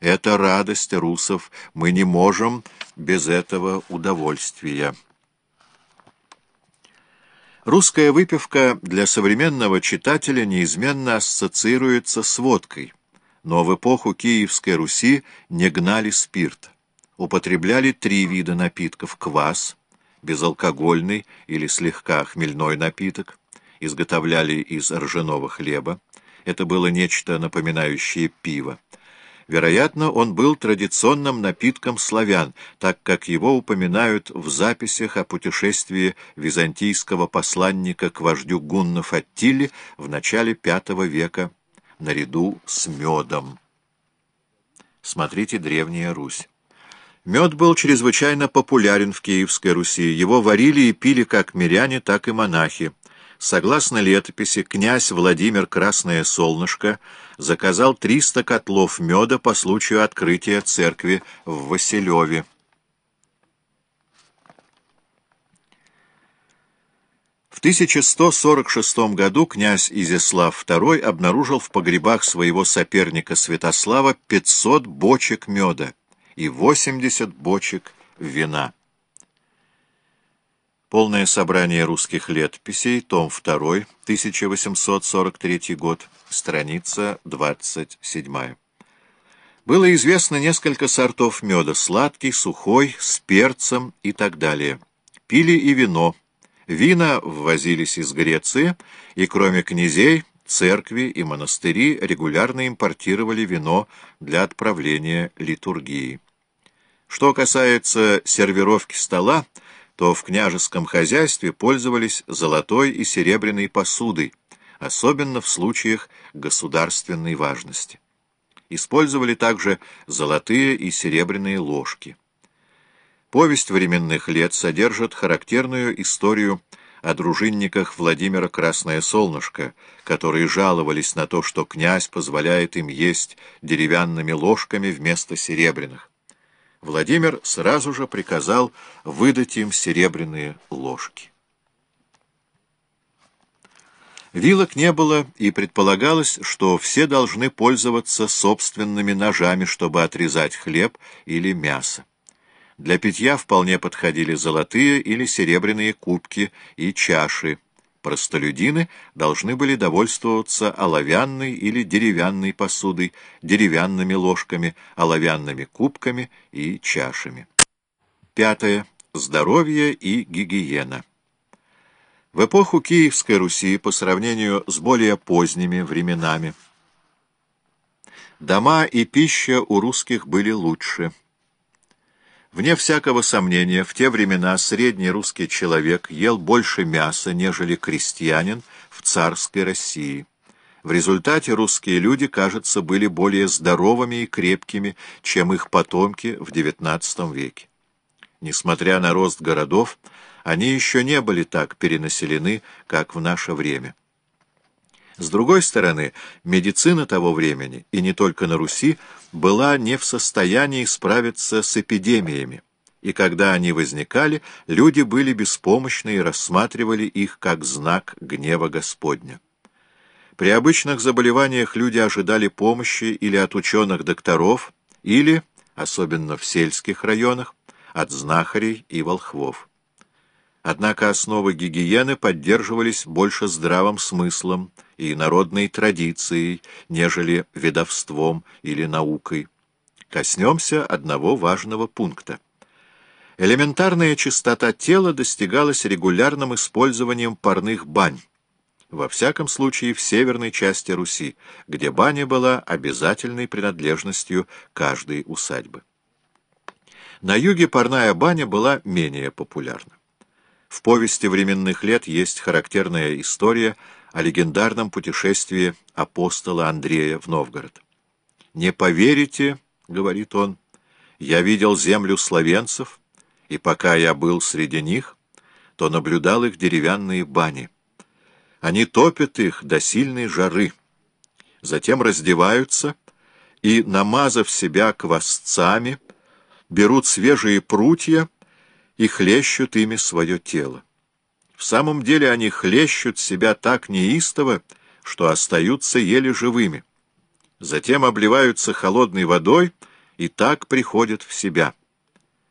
Это радость русов. Мы не можем без этого удовольствия. Русская выпивка для современного читателя неизменно ассоциируется с водкой, но в эпоху Киевской Руси не гнали спирт. Употребляли три вида напитков – квас, безалкогольный или слегка хмельной напиток, изготовляли из ржаного хлеба. Это было нечто напоминающее пиво. Вероятно, он был традиционным напитком славян, так как его упоминают в записях о путешествии византийского посланника к вождю гуннов Аттили в начале V века наряду с медом. Смотрите «Древняя Русь». Мед был чрезвычайно популярен в Киевской Руси. Его варили и пили как миряне, так и монахи. Согласно летописи, князь Владимир Красное Солнышко заказал 300 котлов меда по случаю открытия церкви в Василеве. В 1146 году князь Изяслав II обнаружил в погребах своего соперника Святослава 500 бочек меда и 80 бочек вина. Полное собрание русских летописей, том 2, 1843 год, страница 27. Было известно несколько сортов меда, сладкий, сухой, с перцем и так далее. Пили и вино. Вина ввозились из Греции, и кроме князей, церкви и монастыри регулярно импортировали вино для отправления литургии. Что касается сервировки стола, то в княжеском хозяйстве пользовались золотой и серебряной посудой, особенно в случаях государственной важности. Использовали также золотые и серебряные ложки. Повесть временных лет содержит характерную историю о дружинниках Владимира Красное Солнышко, которые жаловались на то, что князь позволяет им есть деревянными ложками вместо серебряных. Владимир сразу же приказал выдать им серебряные ложки. Вилок не было, и предполагалось, что все должны пользоваться собственными ножами, чтобы отрезать хлеб или мясо. Для питья вполне подходили золотые или серебряные кубки и чаши, Простолюдины должны были довольствоваться оловянной или деревянной посудой, деревянными ложками, оловянными кубками и чашами. Пятое. Здоровье и гигиена. В эпоху Киевской Руси, по сравнению с более поздними временами, дома и пища у русских были лучше – Вне всякого сомнения, в те времена средний русский человек ел больше мяса, нежели крестьянин в царской России. В результате русские люди, кажется, были более здоровыми и крепкими, чем их потомки в XIX веке. Несмотря на рост городов, они еще не были так перенаселены, как в наше время. С другой стороны, медицина того времени, и не только на Руси, была не в состоянии справиться с эпидемиями, и когда они возникали, люди были беспомощны и рассматривали их как знак гнева Господня. При обычных заболеваниях люди ожидали помощи или от ученых-докторов, или, особенно в сельских районах, от знахарей и волхвов. Однако основы гигиены поддерживались больше здравым смыслом и народной традицией, нежели ведовством или наукой. Коснемся одного важного пункта. Элементарная чистота тела достигалась регулярным использованием парных бань, во всяком случае в северной части Руси, где баня была обязательной принадлежностью каждой усадьбы. На юге парная баня была менее популярна. В повести временных лет есть характерная история о легендарном путешествии апостола Андрея в Новгород. «Не поверите, — говорит он, — я видел землю словенцев, и пока я был среди них, то наблюдал их деревянные бани. Они топят их до сильной жары, затем раздеваются и, намазав себя квасцами, берут свежие прутья и хлещут ими свое тело. В самом деле они хлещут себя так неистово, что остаются еле живыми. Затем обливаются холодной водой и так приходит в себя.